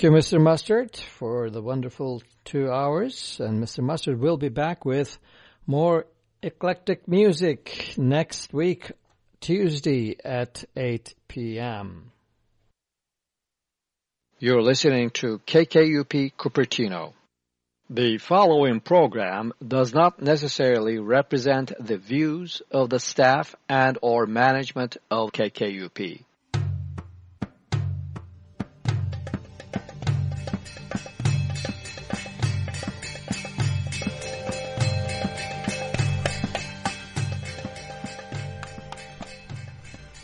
Thank you, Mr. Mustard, for the wonderful two hours. And Mr. Mustard will be back with more eclectic music next week, Tuesday at 8 p.m. You're listening to KKUP Cupertino. The following program does not necessarily represent the views of the staff and or management of KKUP.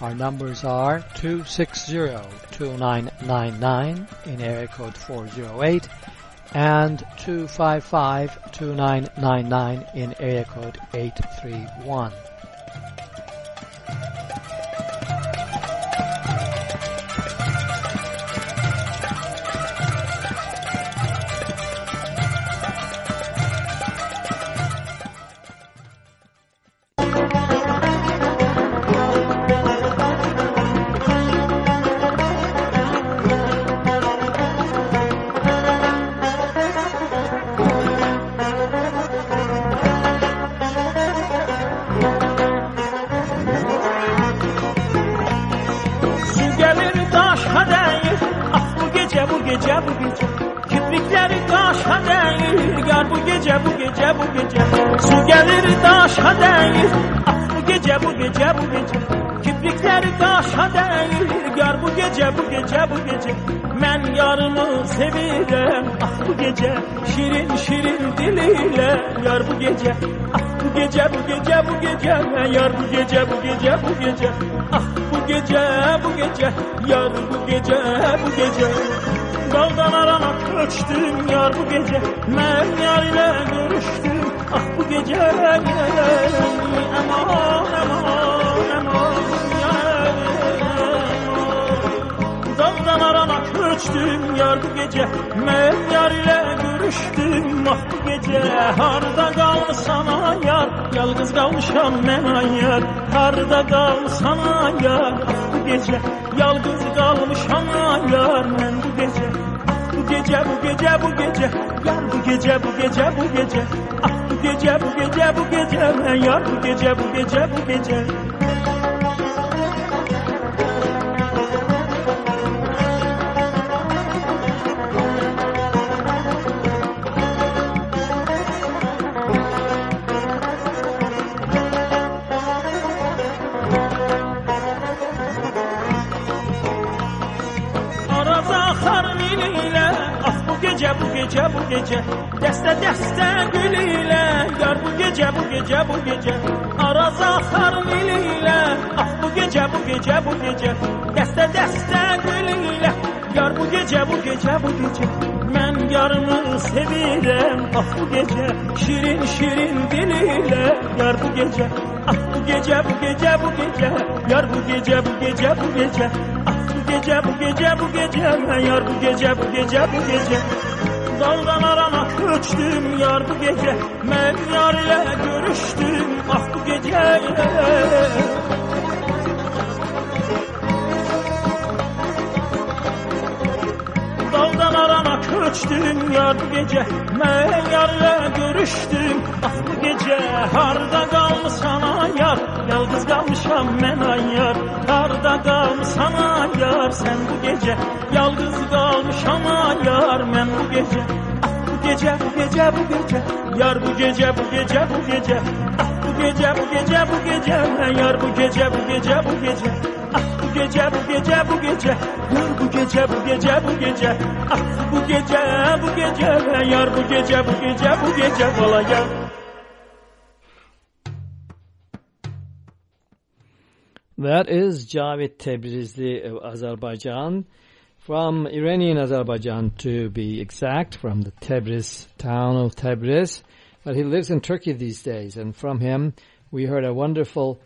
Our numbers are 260-2999 in area code 408 and 255-2999 in area code 831. Yar bu gece bu gece bu gece. Ah bu gece bu gece. Yar bu gece bu gece. Daldan arana kaçtım yar bu gece. Ben yar ile görüştüm. Ah bu gece Aman aman aman Daldan arana kaçtım yar bu gece. Ben yar ile görüştüm. Ah bu gece harda kalsana yar Yalqız qalmışam mən ayar, harda qalmışam ayar, bu gecə yalqız qalmışam ayar, mən bu gecə bu gecə bu gecə bu gecə yar bu gecə bu gecə bu gecə ah bu gecə bu gecə bu gecə mən yar bu gecə bu gecə bu gecə, bu gecə. Gece gece bu gece Deste deste gül ile Yar bu gece bu gece bu gece Araz akar nil ile Ah bu gece bu gece bu gece Deste deste gül ile Yar bu gece bu gece bu gece Ben yarımı sevirem Ah bu gece Şirin şirin diliyle Yar bu gece Ah bu gece bu gece bu gece Yar bu gece bu gece bu gece Ah bu gece bu gece bu gece Yar bu gece bu gece bu gece Daldan arana köçtüm yar bu gece. Ben yar ile görüştüm ah bu gece Daldan arana köçtüm yar bu gece. Ben yar ile görüştüm ah bu gece. Harda kalmışsana yar Yalnız kalmışam ben ay yar Harda kalmışsana yar Sen bu gece Yalnız kalmışam yar Ben bu gece Ah bu gece bu gece bu gece Yar bu gece bu gece bu gece Ah bu gece bu gece bu gece Yar bu gece bu gece bu gece Ah bu gece bu gece bu gece Yar bu gece bu gece bu gece Ah bu gece bu gece Yar bu gece bu gece bu gece Valla gel That is Cavit Tebrizli of Azerbaijan, from Iranian Azerbaijan to be exact, from the Tebriz town of Tebriz. but he lives in Turkey these days. And from him, we heard a wonderful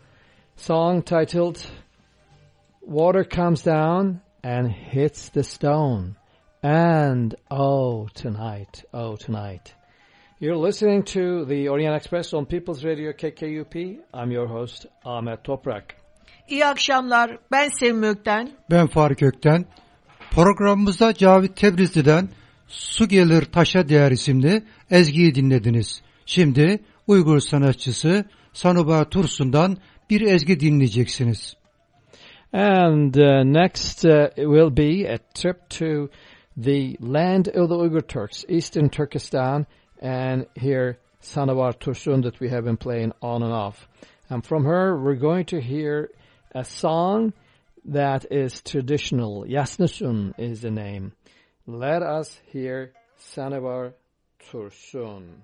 song titled Water Comes Down and Hits the Stone. And oh, tonight, oh, tonight. You're listening to the Orient Express on People's Radio KKUP. I'm your host, Ahmet Toprak. İyi akşamlar. Ben Sevim Ökten. Ben Faruk Ökten. Programımızda Cavit Tebrizli'den Su Gelir Taşa Değer isimli ezgiyi dinlediniz. Şimdi Uygur sanatçısı Sanuba Tursun'dan bir ezgi dinleyeceksiniz. And uh, next uh, will be a trip to the land of the Uyghur Turks, eastern Turkestan, and here Sanubar Tursun that we have been playing on and off. And from her, we're going to hear a song that is traditional. Yasnisun is the name. Let us hear Sanubar Tursun.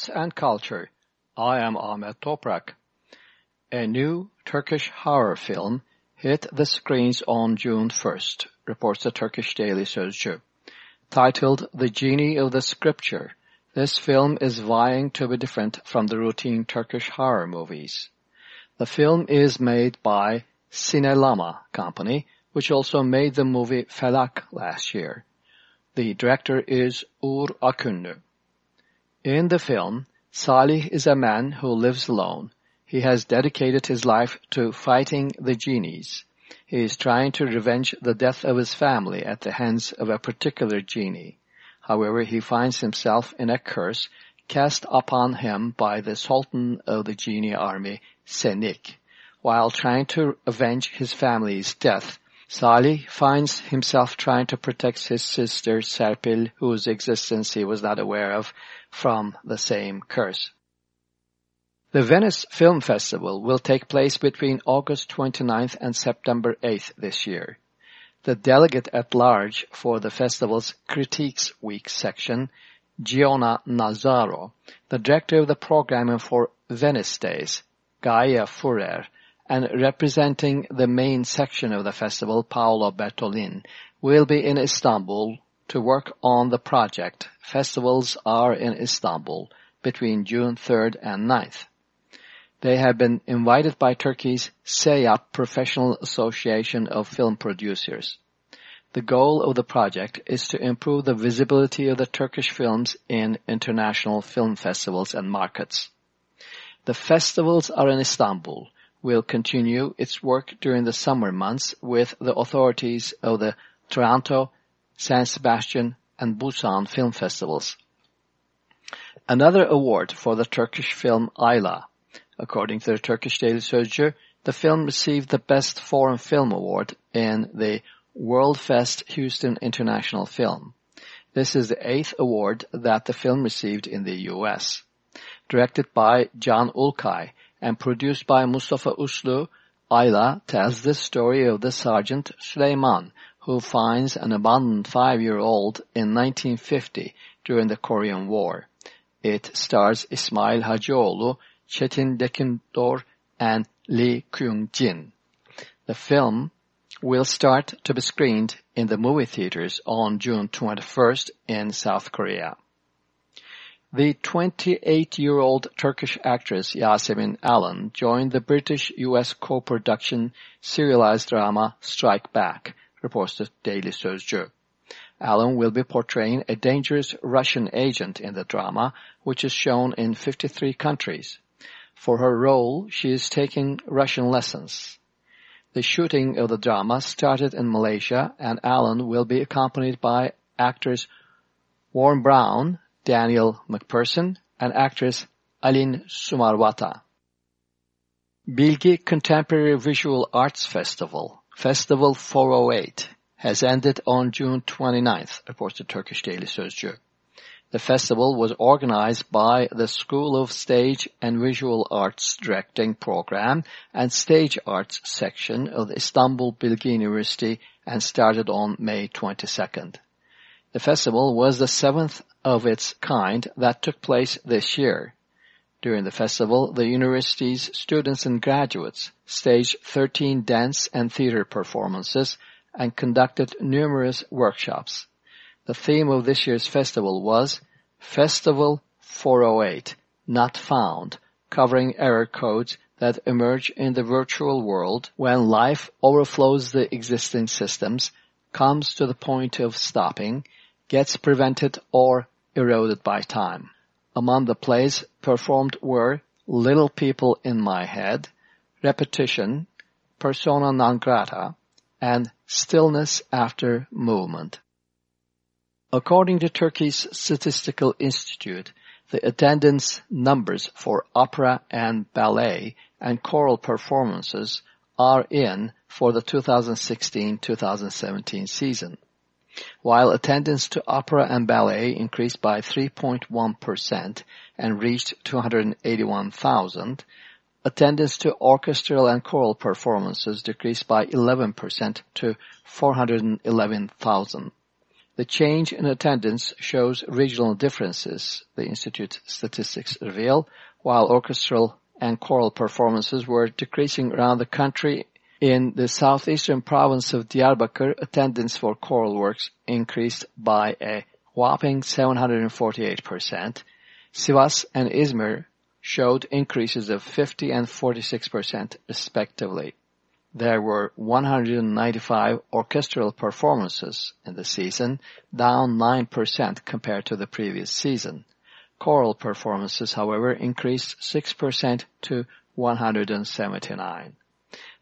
Arts and Culture. I am Ahmet Toprak. A new Turkish horror film hit the screens on June 1st, reports the Turkish Daily Sözcü. Titled The Genie of the Scripture, this film is vying to be different from the routine Turkish horror movies. The film is made by Sinelama Company, which also made the movie Felak last year. The director is Uğur Akünlü. In the film, Salih is a man who lives alone. He has dedicated his life to fighting the genies. He is trying to revenge the death of his family at the hands of a particular genie. However, he finds himself in a curse cast upon him by the Sultan of the genie army, Senik. While trying to avenge his family's death, Salih finds himself trying to protect his sister Serpil, whose existence he was not aware of, from the same curse. The Venice Film Festival will take place between August 29th and September 8th this year. The delegate at large for the festival's Critiques Week section, Giona Nazzaro, the director of the programming for Venice Days, Gaia Furrer, and representing the main section of the festival, Paolo Bertolin, will be in Istanbul to work on the project. Festivals are in Istanbul between June 3rd and 9th. They have been invited by Turkey's SEYAP Professional Association of Film Producers. The goal of the project is to improve the visibility of the Turkish films in international film festivals and markets. The festivals are in Istanbul, will continue its work during the summer months with the authorities of the Toronto, San Sebastian, and Busan film festivals. Another award for the Turkish film Ayla. According to the Turkish Daily Sözcü, the film received the Best Foreign Film Award in the World Fest Houston International Film. This is the eighth award that the film received in the U.S. Directed by Can Ulkay and produced by Mustafa Uslu, Ayla tells the story of the Sergeant Süleyman, who finds an abandoned five-year-old in 1950 during the Korean War. It stars İsmail Hacıoğlu, Çetin Tekindor, and Lee Kyung-jin. The film will start to be screened in the movie theaters on June 21st in South Korea. The 28-year-old Turkish actress Yasemin Allen joined the British-US co-production serialized drama Strike Back, reports the Daily Sözcü. Allen will be portraying a dangerous Russian agent in the drama, which is shown in 53 countries. For her role, she is taking Russian lessons. The shooting of the drama started in Malaysia, and Allen will be accompanied by actors Warren Brown, Daniel McPherson, and actress Alin Sumarwata. Bilgi Contemporary Visual Arts Festival, Festival 408, has ended on June 29th, reports the Turkish Daily Sözcü. The festival was organized by the School of Stage and Visual Arts Directing Program and Stage Arts section of the Istanbul Bilgi University and started on May 22nd. The festival was the seventh of its kind that took place this year. During the festival, the university's students and graduates staged 13 dance and theater performances and conducted numerous workshops. The theme of this year's festival was Festival 408, Not Found, covering error codes that emerge in the virtual world when life overflows the existing systems, comes to the point of stopping, gets prevented or eroded by time. Among the plays performed were Little People in My Head, Repetition, Persona Non Grata, and Stillness After Movement. According to Turkey's Statistical Institute, the attendance numbers for opera and ballet and choral performances are in for the 2016-2017 season. While attendance to opera and ballet increased by 3.1% and reached 281,000, attendance to orchestral and choral performances decreased by 11% to 411,000. The change in attendance shows regional differences, the Institute statistics reveal, while orchestral and choral performances were decreasing around the country. In the southeastern province of Diyarbakir, attendance for choral works increased by a whopping 748%. Sivas and Izmir showed increases of 50 and 46% respectively. There were 195 orchestral performances in the season, down 9% compared to the previous season. Choral performances, however, increased 6% to 179.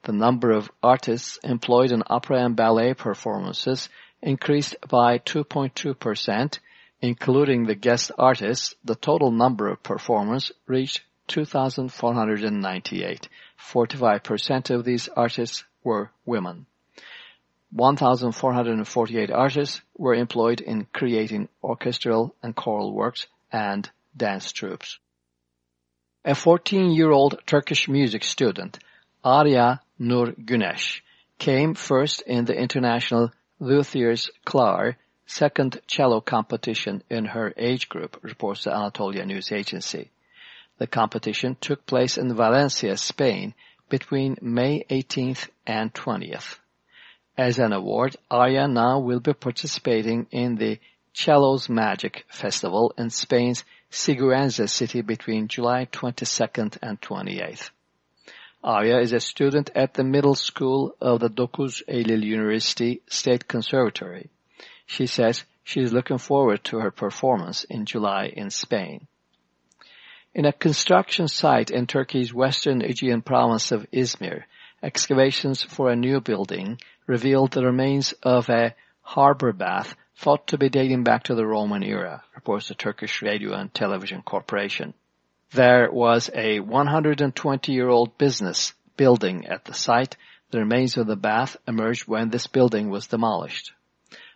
The number of artists employed in opera and ballet performances increased by 2.2%, including the guest artists, the total number of performers reached 2,498. 45% of these artists were women. 1,448 artists were employed in creating orchestral and choral works and dance troupes. A 14-year-old Turkish music student, Arya Nur Güneş, came first in the International Luthiers Klar second cello competition in her age group, reports the Anatolia News Agency. The competition took place in Valencia, Spain between May 18th and 20th. As an award, Arya now will be participating in the Cello's Magic Festival in Spain's Sigüenza city between July 22nd and 28th. Arya is a student at the middle school of the Dokuz Eylül University State Conservatory. She says she is looking forward to her performance in July in Spain. In a construction site in Turkey's western Aegean province of Izmir, excavations for a new building revealed the remains of a harbor bath thought to be dating back to the Roman era, reports the Turkish Radio and Television Corporation. There was a 120-year-old business building at the site. The remains of the bath emerged when this building was demolished.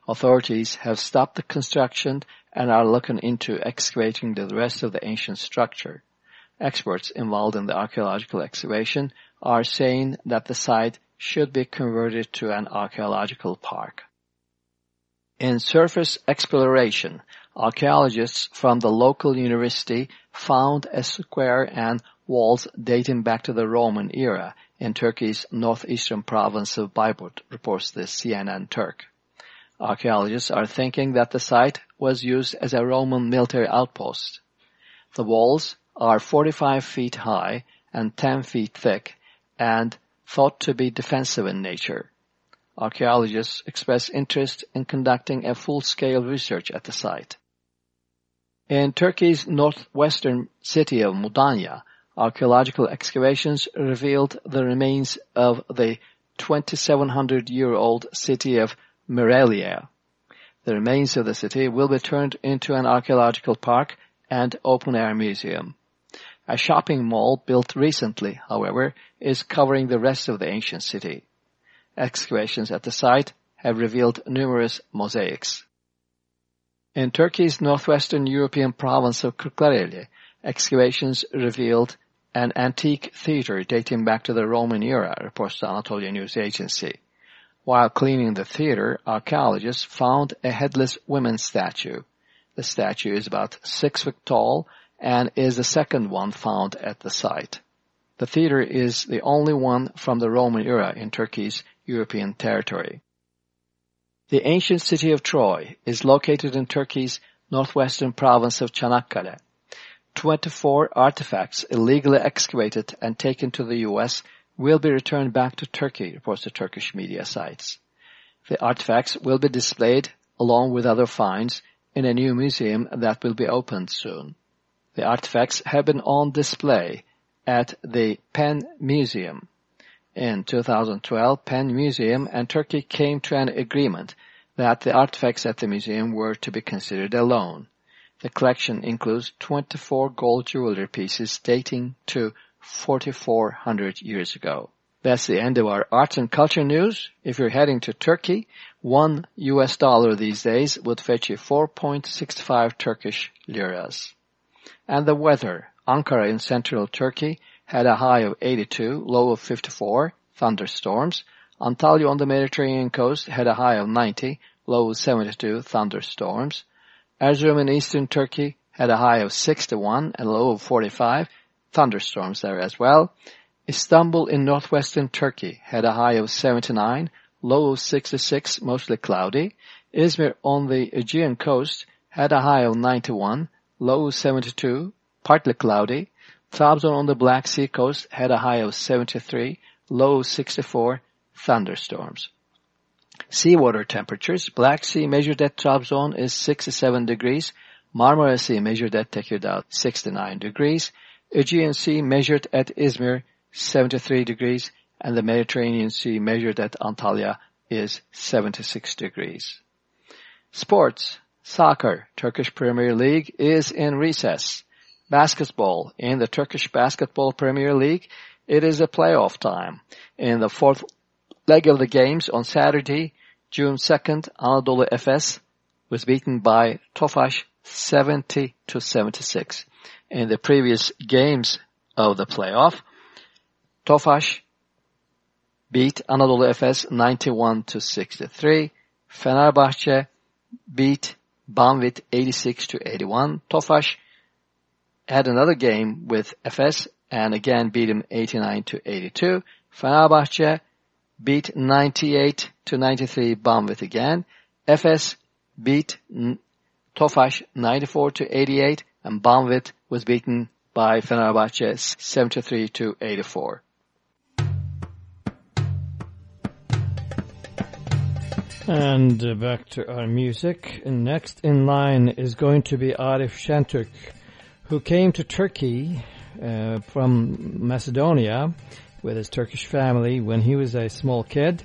Authorities have stopped the construction and are looking into excavating the rest of the ancient structure. Experts involved in the archaeological excavation are saying that the site should be converted to an archaeological park. In surface exploration, archaeologists from the local university found a square and walls dating back to the Roman era in Turkey's northeastern province of Bayburt, reports the CNN Turk. Archaeologists are thinking that the site was used as a Roman military outpost. The walls are 45 feet high and 10 feet thick and thought to be defensive in nature. Archaeologists express interest in conducting a full-scale research at the site. In Turkey's northwestern city of Mudanya, archaeological excavations revealed the remains of the 2700-year-old city of Myrleia. The remains of the city will be turned into an archaeological park and open-air museum. A shopping mall built recently, however, is covering the rest of the ancient city. Excavations at the site have revealed numerous mosaics. In Turkey's northwestern European province of Kırklareli, excavations revealed an antique theater dating back to the Roman era, reports the Anatolia News Agency. While cleaning the theater, archaeologists found a headless woman statue. The statue is about six feet tall and is the second one found at the site. The theater is the only one from the Roman era in Turkey's European territory. The ancient city of Troy is located in Turkey's northwestern province of Çanakkale. 24 artifacts illegally excavated and taken to the U.S. will be returned back to Turkey, reports the Turkish media sites. The artifacts will be displayed along with other finds in a new museum that will be opened soon. The artifacts have been on display at the Penn Museum. In 2012, Penn Museum and Turkey came to an agreement that the artifacts at the museum were to be considered a loan. The collection includes 24 gold jewelry pieces dating to 4,400 years ago. That's the end of our arts and culture news. If you're heading to Turkey, one US dollar these days would fetch you 4.65 Turkish liras. And the weather. Ankara in central Turkey had a high of 82, low of 54, thunderstorms. Antalya on the Mediterranean coast had a high of 90, low of 72, thunderstorms. Erzurum in eastern Turkey had a high of 61 and low of 45, thunderstorms there as well. Istanbul in northwestern Turkey had a high of 79, low of 66, mostly cloudy. Izmir on the Aegean coast had a high of 91, low of 72, partly cloudy. Trabzon on the Black Sea coast had a high of 73, low of 64, thunderstorms. Seawater temperatures. Black Sea measured at Trabzon is 67 degrees. Marmara Sea measured at Tekirdağ 69 degrees. Aegean Sea measured at Izmir 73 degrees. And the Mediterranean Sea measured at Antalya is 76 degrees. Sports. Soccer. Turkish Premier League is in recess basketball. In the Turkish Basketball Premier League, it is a playoff time. In the fourth leg of the games on Saturday, June 2nd, Anadolu Efes was beaten by Tofaş 70 to 76. In the previous games of the playoff, Tofaş beat Anadolu Efes 91 to 63. Fenerbahçe beat Banvit 86 to 81. Tofaş had another game with Efes and again beat him 89 to 82. Fenerbahçe beat 98 to 93 Banvit again. Efes beat Tofaş 94 to 88 and Banvit was beaten by Fenerbahçe 73 to 84. And uh, back to our music. Next in line is going to be Arif Şentürk who came to Turkey uh, from Macedonia with his Turkish family when he was a small kid.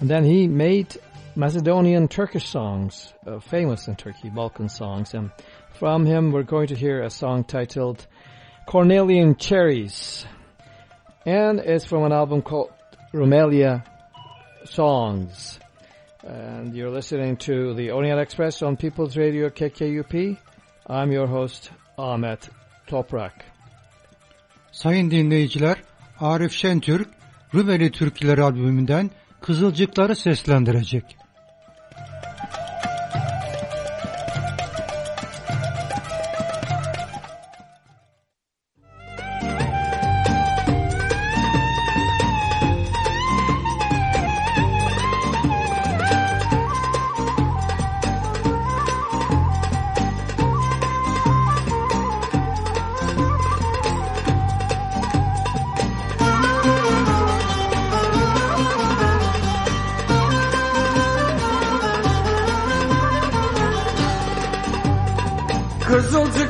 And then he made Macedonian Turkish songs, uh, famous in Turkey, Balkan songs. And from him we're going to hear a song titled Cornelian Cherries. And it's from an album called Rumelia Songs. And you're listening to the Orient Express on People's Radio KKUP. I'm your host, Ahmet Toprak. Sayın dinleyiciler, Arif Şentürk, Rumeli Türküleri albümünden Kızılcıkları seslendirecek.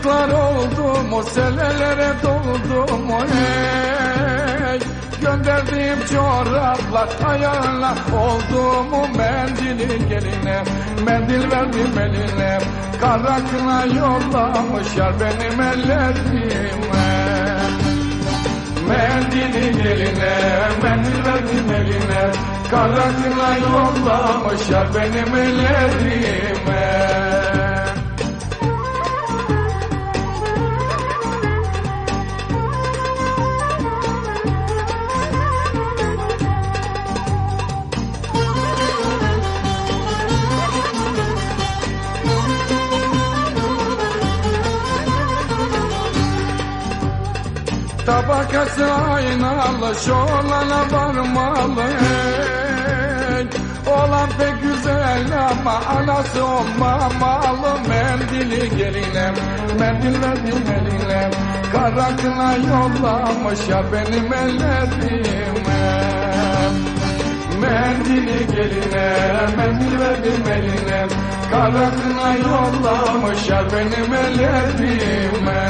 Kızılcıklar oldum o selelere doldum o hey. Gönderdiğim çoraplar ayağına oldu mu mendili geline. Mendil verdim eline kara kına yollamışlar benim ellerime. Mendili geline mendil verdim eline Kara kına yollamışlar benim ellerime Tabakası aynalı şolana varmalı. Oğlan pek güzel ama anası olmamalı. Mendili geline Mendil verdim eline Kara kına yollamış ya benim ellerime. Mendili geline Mendil verdim eline yollamış ya benim ellerime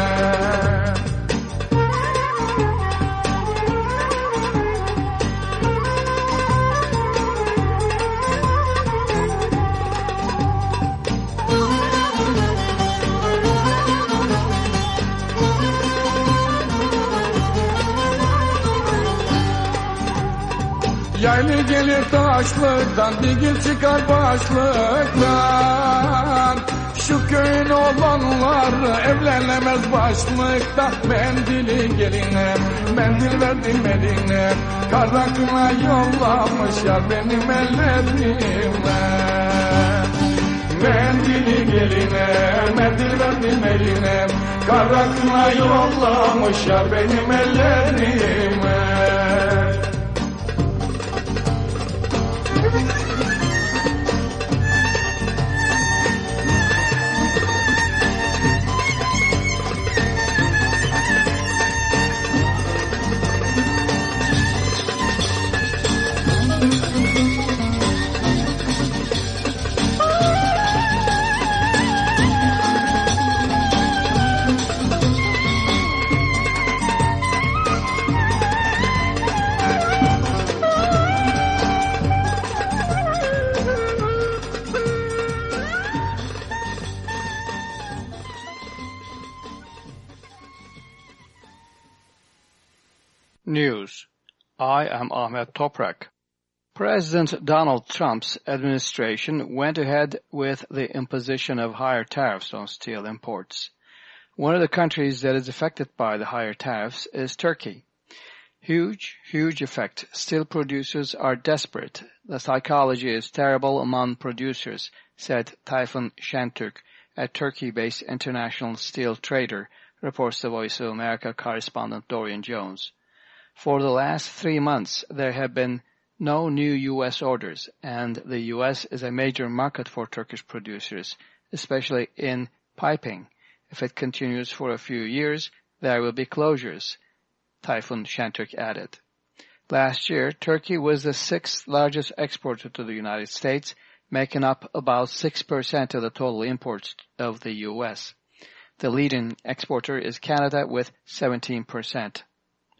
Yaylı gelir taşlıktan Digil çıkar başlıktan. Şu köyün olanlar Evlenemez başlıkta. Mendili geline Mendil verdim eline. Kara kına yollamış ya Benim ellerime Mendili geline Mendil verdim eline. Kara kına yollamış ya Benim ellerime I am Ahmet Toprak. President Donald Trump's administration went ahead with the imposition of higher tariffs on steel imports. One of the countries that is affected by the higher tariffs is Turkey. Huge, huge effect. Steel producers are desperate. The psychology is terrible among producers, said Tayfun Şentürk, a Turkey-based international steel trader, reports the Voice of America correspondent Dorian Jones. For the last three months, there have been no new U.S. orders, and the U.S. is a major market for Turkish producers, especially in piping. If it continues for a few years, there will be closures, Tayfun Şentürk added. Last year, Turkey was the sixth largest exporter to the United States, making up about 6% of the total imports of the U.S. The leading exporter is Canada with 17%.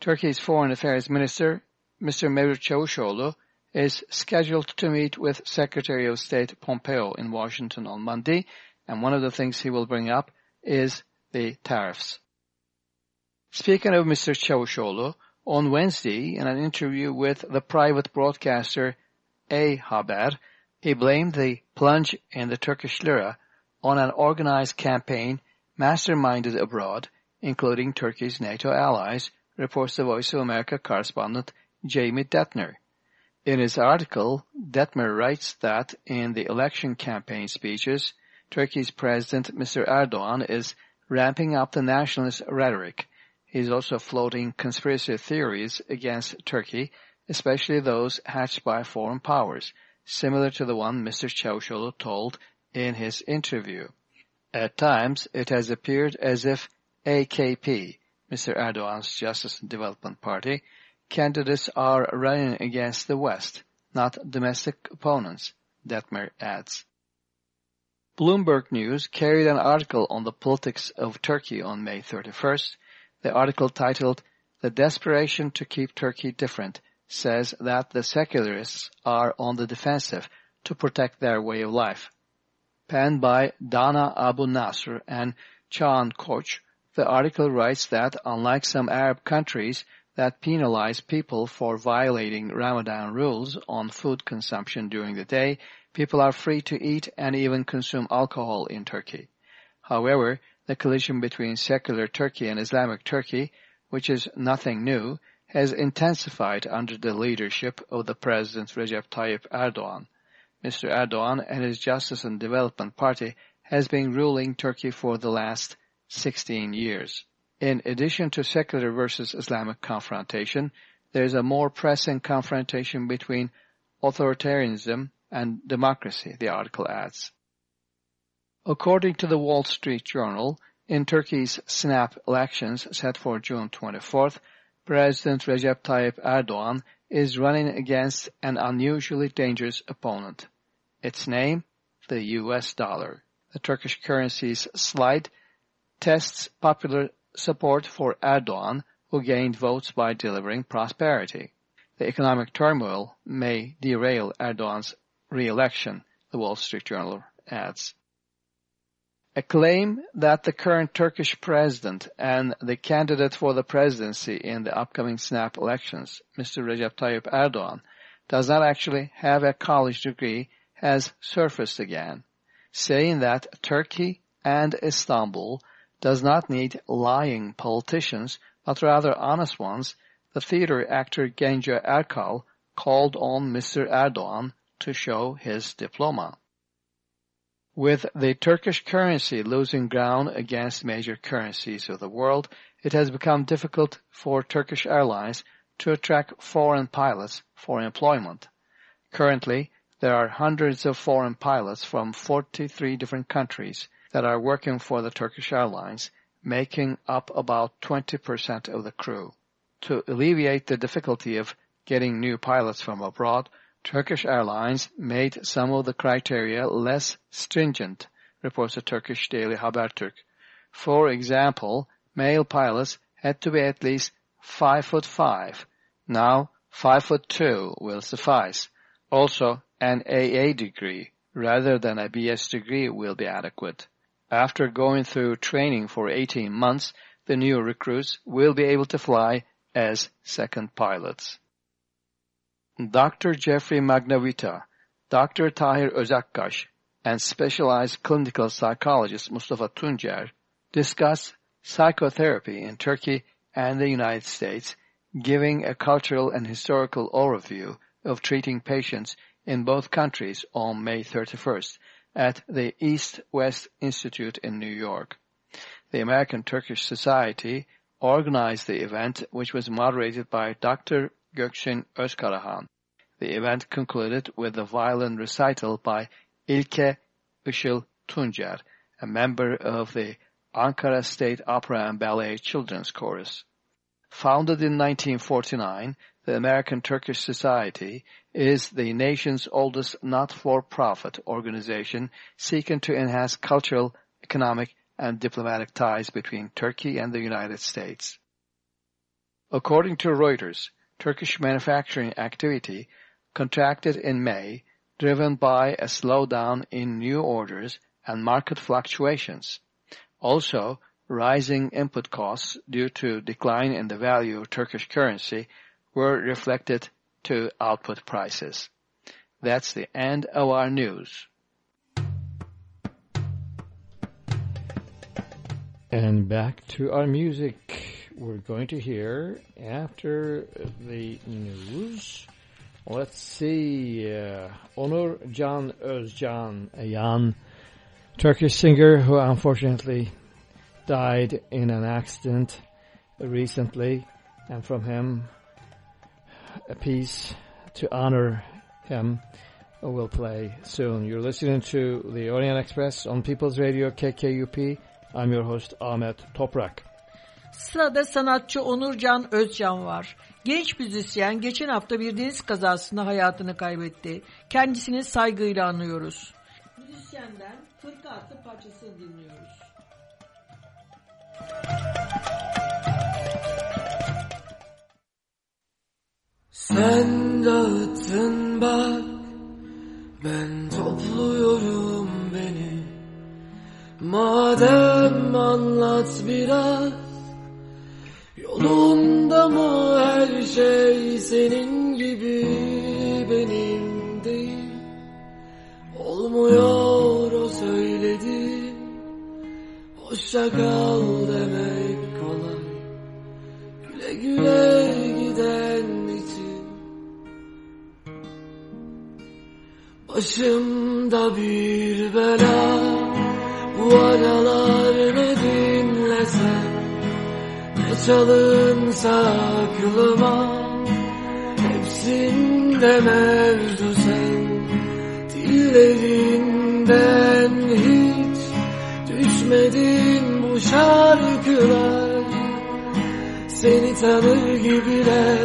Turkey's Foreign Affairs Minister, Mr. Mevlut Çavuşoğlu, is scheduled to meet with Secretary of State Pompeo in Washington on Monday, and one of the things he will bring up is the tariffs. Speaking of Mr. Çavuşoğlu, on Wednesday, in an interview with the private broadcaster A Haber, he blamed the plunge in the Turkish lira on an organized campaign masterminded abroad, including Turkey's NATO allies, reports the Voice of America correspondent Jamie Detmer. In his article, Detmer writes that in the election campaign speeches, Turkey's President Mr. Erdogan is ramping up the nationalist rhetoric. He's also floating conspiracy theories against Turkey, especially those hatched by foreign powers, similar to the one Mr. Çavuşoğlu told in his interview. At times, it has appeared as if AKP, Mr. Erdogan's Justice and Development Party, candidates are running against the West, not domestic opponents, Detmer adds. Bloomberg News carried an article on the politics of Turkey on May 31st. The article titled, The Desperation to Keep Turkey Different says that the secularists are on the defensive to protect their way of life. Penned by Dana Abu Nasr and Çağan Koç, the article writes that unlike some Arab countries that penalize people for violating Ramadan rules on food consumption during the day, people are free to eat and even consume alcohol in Turkey. However, the collision between secular Turkey and Islamic Turkey, which is nothing new, has intensified under the leadership of the President Recep Tayyip Erdogan. Mr. Erdogan and his Justice and Development Party has been ruling Turkey for the last 16 years. In addition to secular versus Islamic confrontation, there is a more pressing confrontation between authoritarianism and democracy, the article adds. According to the Wall Street Journal, in Turkey's snap elections set for June 24th, President Recep Tayyip Erdogan is running against an unusually dangerous opponent. Its name? The US dollar. The Turkish currency's slide tests popular support for Erdogan, who gained votes by delivering prosperity. The economic turmoil may derail Erdogan's re-election, the Wall Street Journal adds. A claim that the current Turkish president and the candidate for the presidency in the upcoming snap elections, Mr. Recep Tayyip Erdogan, does not actually have a college degree has surfaced again, saying that Turkey and Istanbul does not need lying politicians, but rather honest ones, the theater actor Genco Erkal called on Mr. Erdogan to show his diploma. With the Turkish currency losing ground against major currencies of the world, it has become difficult for Turkish Airlines to attract foreign pilots for employment. Currently, there are hundreds of foreign pilots from 43 different countries that are working for the Turkish Airlines, making up about 20% of the crew. To alleviate the difficulty of getting new pilots from abroad, Turkish Airlines made some of the criteria less stringent, reports the Turkish daily Haberturk. For example, male pilots had to be at least 5 foot 5. Now, 5 foot 2 will suffice. Also, an AA degree rather than a BS degree will be adequate. After going through training for 18 months, the new recruits will be able to fly as second pilots. Dr. Jeffrey Magnavita, Dr. Tahir Özakkaş, and specialized clinical psychologist Mustafa Tuncer discuss psychotherapy in Turkey and the United States, giving a cultural and historical overview of treating patients in both countries on May 31st at the East-West Institute in New York. The American Turkish Society organized the event, which was moderated by Dr. Gökçin Özkarahan. The event concluded with a violin recital by Ilke Işıl Tuncer, a member of the Ankara State Opera and Ballet Children's Chorus. Founded in 1949, the American Turkish Society is the nation's oldest not-for-profit organization seeking to enhance cultural, economic, and diplomatic ties between Turkey and the United States. According to Reuters, Turkish manufacturing activity contracted in May, driven by a slowdown in new orders and market fluctuations. Also, rising input costs due to decline in the value of Turkish currency were reflected to output prices. That's the end of our news. And back to our music. We're going to hear after the news. Let's see. Uh, Onur Can Özcan, a young Turkish singer who unfortunately died in an accident recently. And from him, a piece to honor him will play soon. You're listening to the Orient Express on People's Radio KKUP. I'm your host Ahmet Toprak. Sırada sanatçı Onurcan Özcan var. Genç müzisyen geçen hafta bir deniz kazasında hayatını kaybetti. Kendisini saygıyla anıyoruz. Müzisyenden Fırka adlı parçasını dinliyoruz. Sen dağıttın bak Ben topluyorum beni. Madem anlat biraz Yolunda mı her şey senin gibi benim değil? Olmuyor o söyledi Hoşça kal demek kolay. Güle güle Başımda bir bela Bu aralar ne dinlesem Ne çalınsa aklıma Hepsinde mevzu sen. Dillerinden hiç düşmedin bu şarkılar. Seni tanır gibiler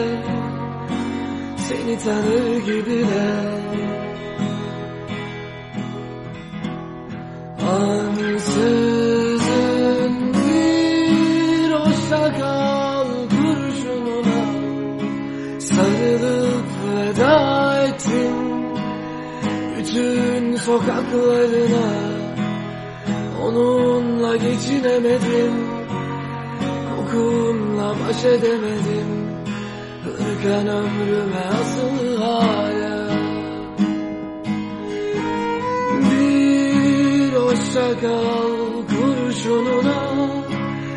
Seni tanır gibiler Ansızın bir hoşça kal kurşununa Sarılıp veda Bütün sokaklarına Onunla geçinemedim Kokunla baş edemedim. Hırkan ömrüme asıl hala Bir hoşça kal kurşununa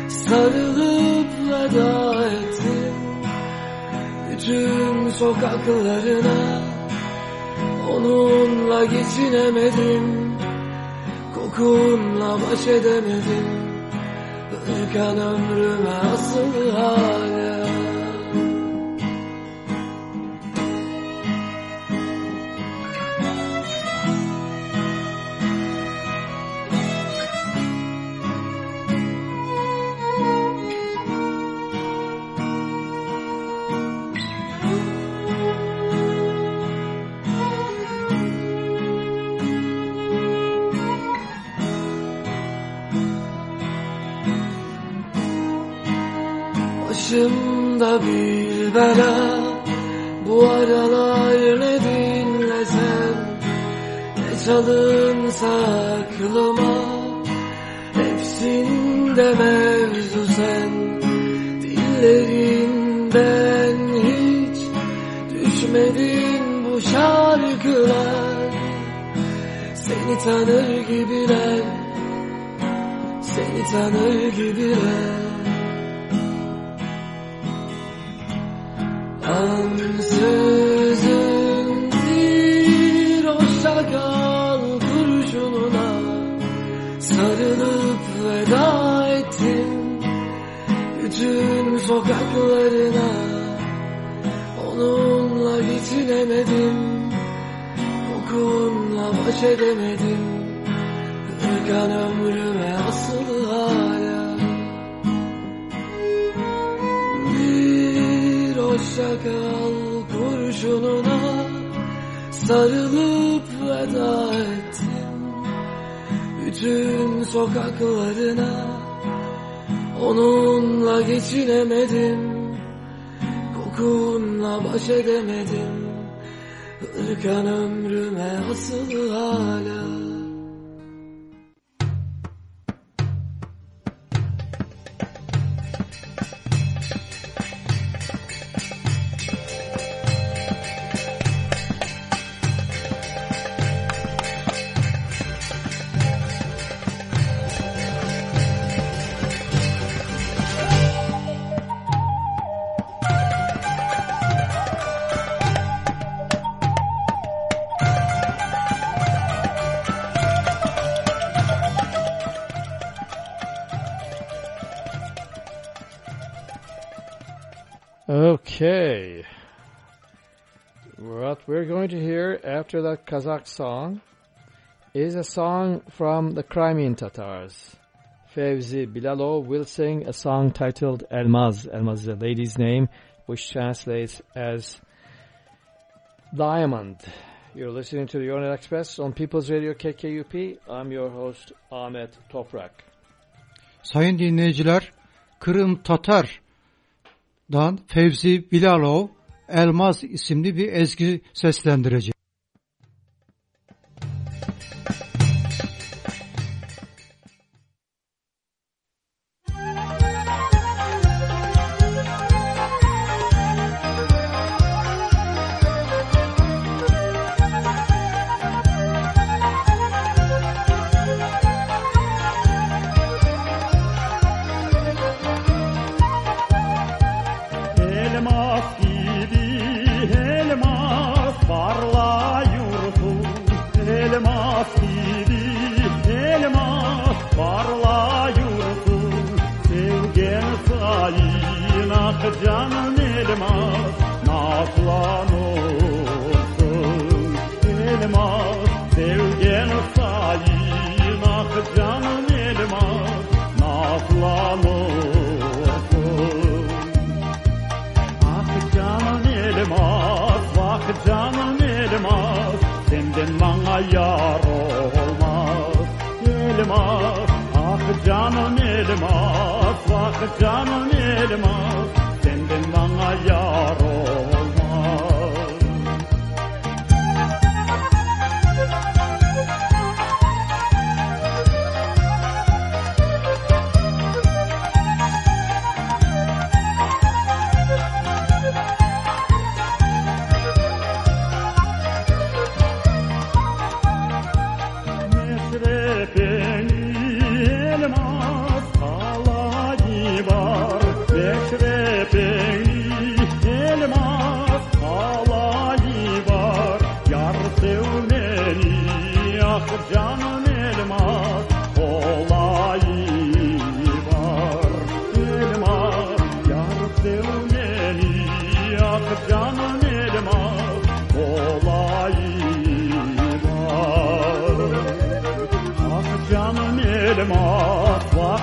Sarılıp veda ettim Bütün sokaklarına Onunla geçinemedim Kokunla baş edemedim Irkan ömrüme asıl hala bir bela. Bu aralar ne dinlesem Ne çalınsa aklıma Hepsinde mevzu sen. Dillerinden hiç Düşmedin bu şarkılar. Seni tanır gibiler Seni tanır gibiler Ansızın bir hoşça kal kurşununa. Sarılıp veda ettim Bütün sokaklarına. Onunla geçinemedim Kokunla baş edemedim. Kırkan ömrüme asıl hala. Bir hoşça kal kurşununa Sarılıp veda ettim Bütün sokaklarına Onunla geçinemedim Kokunla baş edemedim Irkan ömrüme asıl hala after that Kazakh song is a song from the Crimean Tatars. Fevzi Bilalov will sing a song titled Elmaz. Elmaz is a lady's name, which translates as diamond. You're listening to the Orient Express on People's Radio KKUP. I'm your host Ahmet Toprak. Sayın dinleyiciler, Kırım Tatar'dan Fevzi Bilalov Elmaz isimli bir ezgi seslendirecek.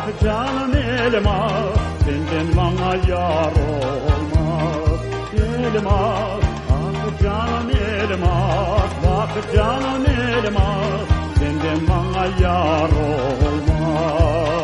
Vah canım elmas Senden bana yar olmaz. Elmas, ah canım elmas Vah canım elmas Senden bana yar olmaz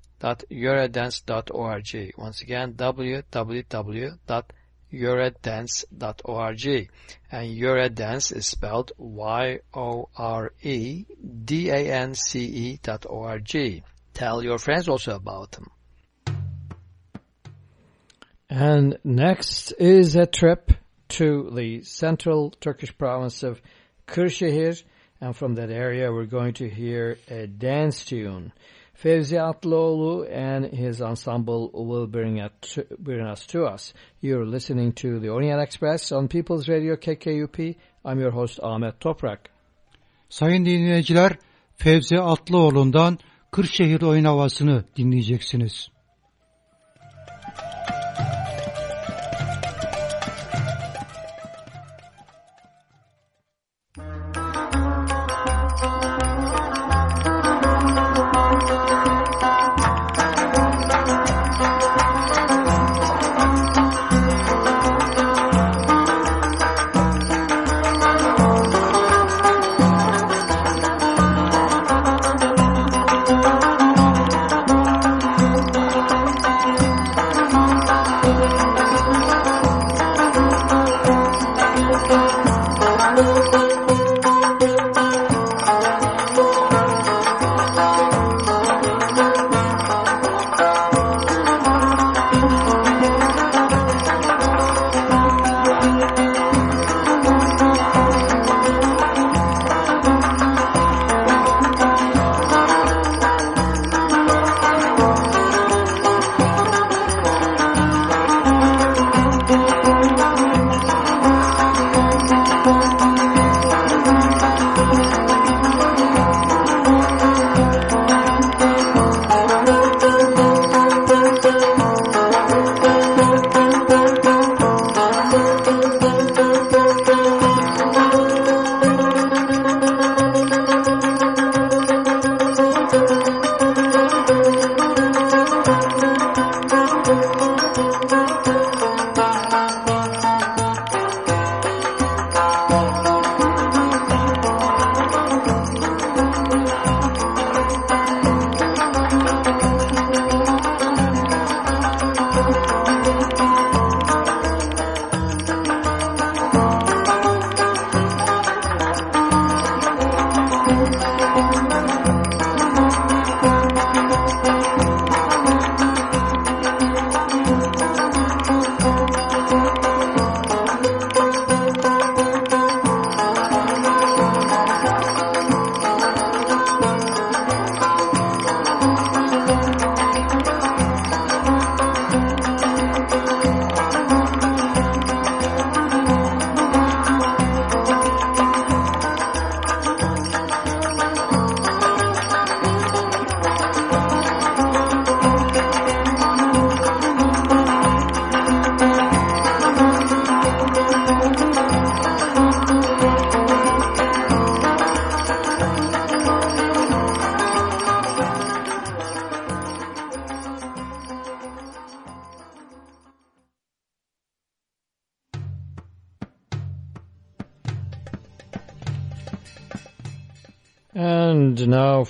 www.yoreddance.org. Once again, www.yoreddance.org. And Yored Dance is spelled Y-O-R-E-D-A-N-C-E dot O-R-G. Tell your friends also about them. And next is a trip to the central Turkish province of Kırşehir. And from that area, we're going to hear a dance tune. Fevzi Atlıoğlu and his ensemble will bring, it, bring us to us. You're listening to the Orient Express on People's Radio KKUP. I'm your host Ahmet Toprak. Sayın dinleyiciler, Fevzi Atlıoğlu'ndan Kırşehir oyun havasını dinleyeceksiniz.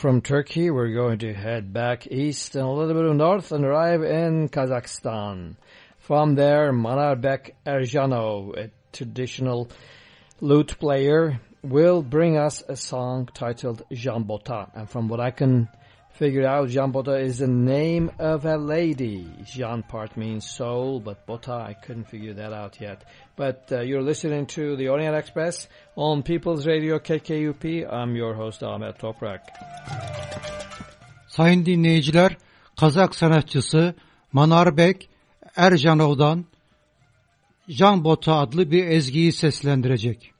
From Turkey, we're going to head back east and a little bit of north and arrive in Kazakhstan. From there, Manarbek Erzhanov, a traditional lute player, will bring us a song titled Zhanbota. And from what I can figure out, Jambota is the name of a lady. Jan part means soul, but Bota, I couldn't figure that out yet. But uh, you're listening to the Orient Express on People's Radio KKUP. I'm your host Ahmet Toprak. Sayın dinleyiciler, Kazak sanatçısı Manarbek Erjanov'dan Jan Bota adlı bir ezgiyi seslendirecek.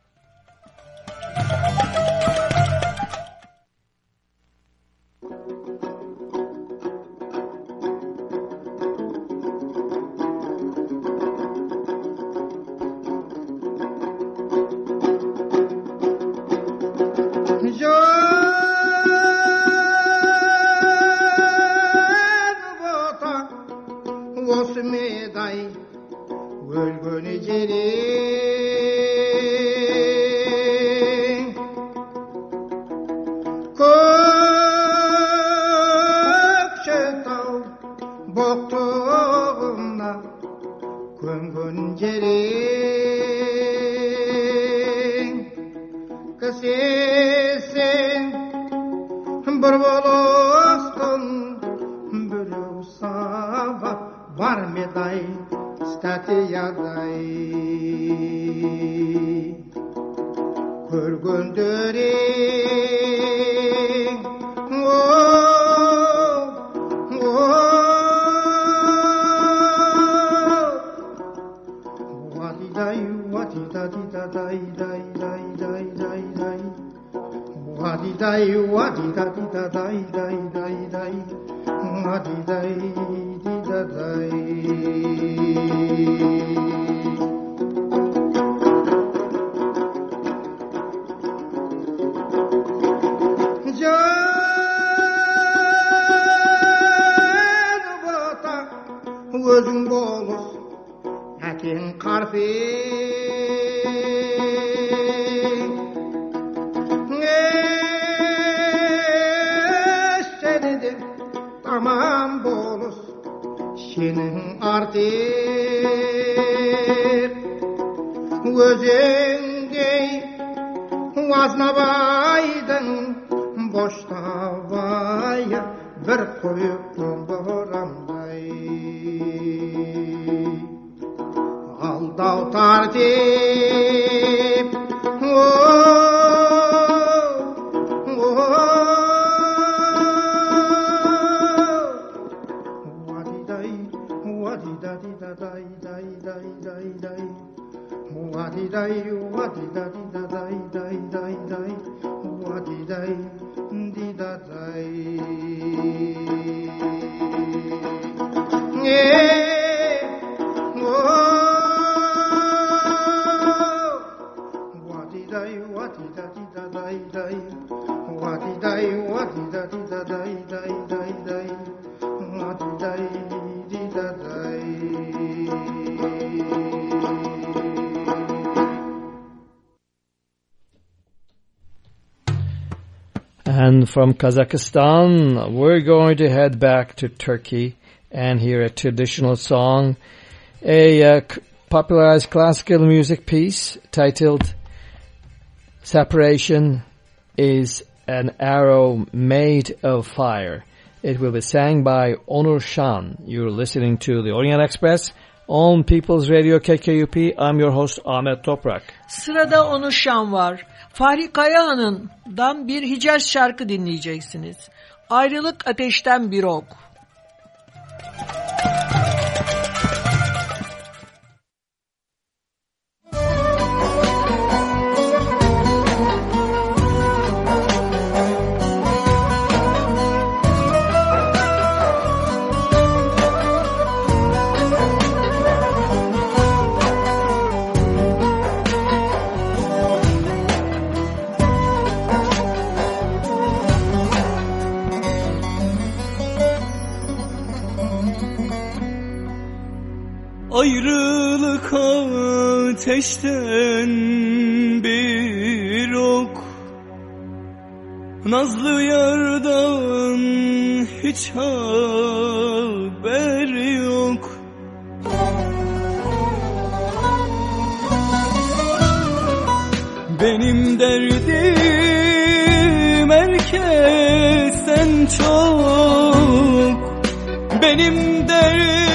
mektuğumda Gün gün geri dai dai dai wa di dai di da dai Yeah. From Kazakhstan, we're going to head back to Turkey and hear a traditional song, a uh, popularized classical music piece titled Separation is an Arrow Made of Fire. It will be sang by Onur Şan. You're listening to the Orient Express on People's Radio KKUP. I'm your host Ahmet Toprak. Sırada Onur Şan var. Fahri Kayahan'dan bir Hicaz şarkı dinleyeceksiniz. Ayrılık ateşten bir ok. Ateşten bir ok Nazlı yardan hiç haber yok. Benim derdim herkesten çok Benim derdim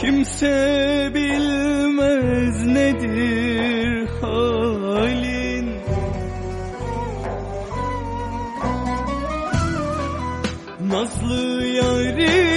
Kimse bilmez nedir halin. Nazlı yarim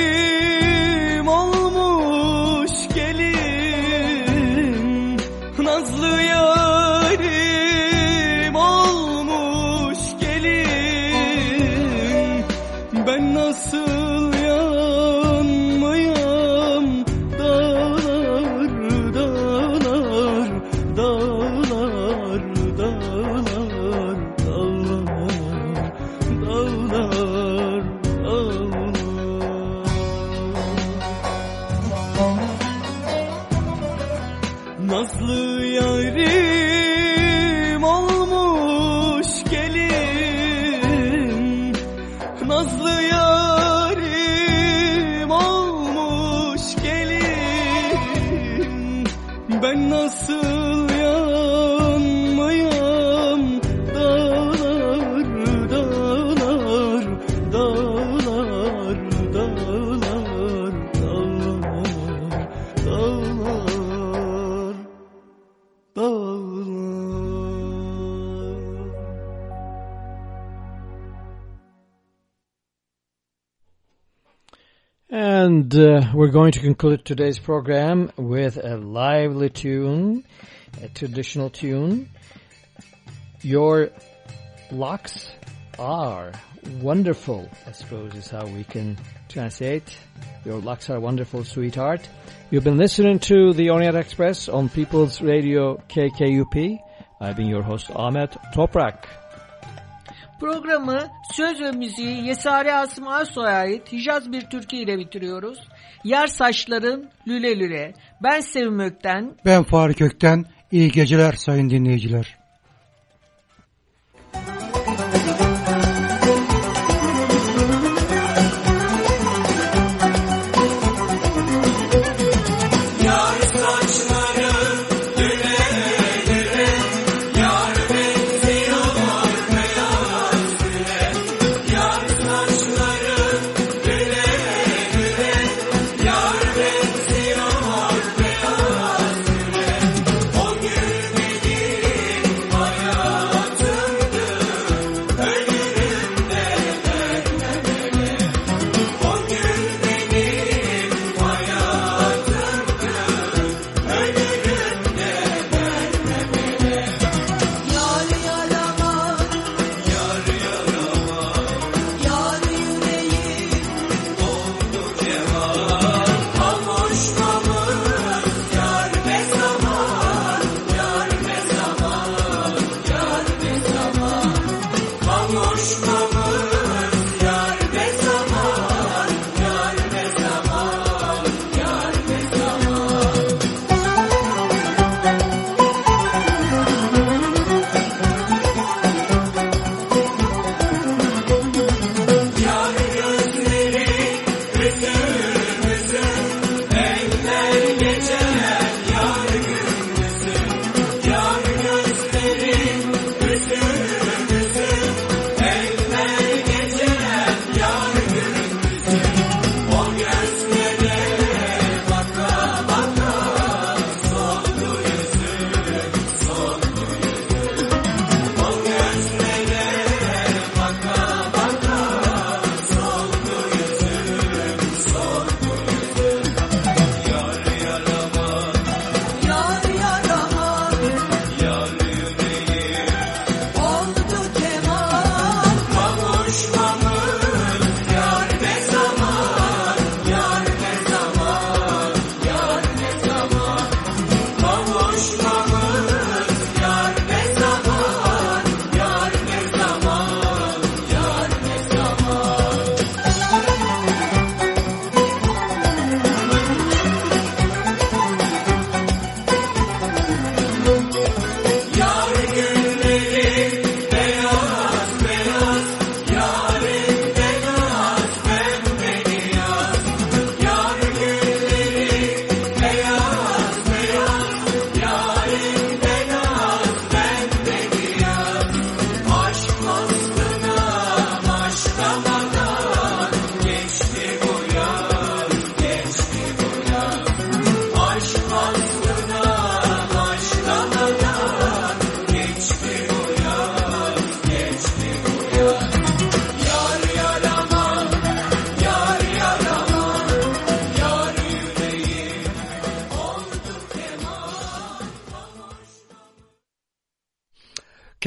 And uh, we're going to conclude today's program with a lively tune, a traditional tune. Your locks are wonderful, I suppose is how we can translate. Your locks are wonderful, sweetheart. You've been listening to the Orient Express on People's Radio KKUP. I've been your host Ahmet Toprak. Programı söz ve müziği Yesari Asım Arsoy'a ait Hicaz bir türkü ile bitiriyoruz. Yar saçların lüle lüle. Ben Sevim Ökten. Ben Fahri Kökten. İyi geceler sayın dinleyiciler.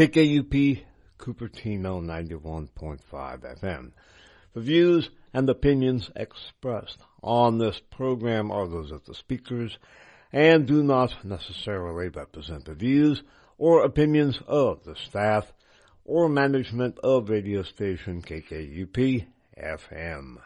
KKUP Cupertino 91.5 FM. The views and opinions expressed on this program are those of the speakers and do not necessarily represent the views or opinions of the staff or management of radio station KKUP FM.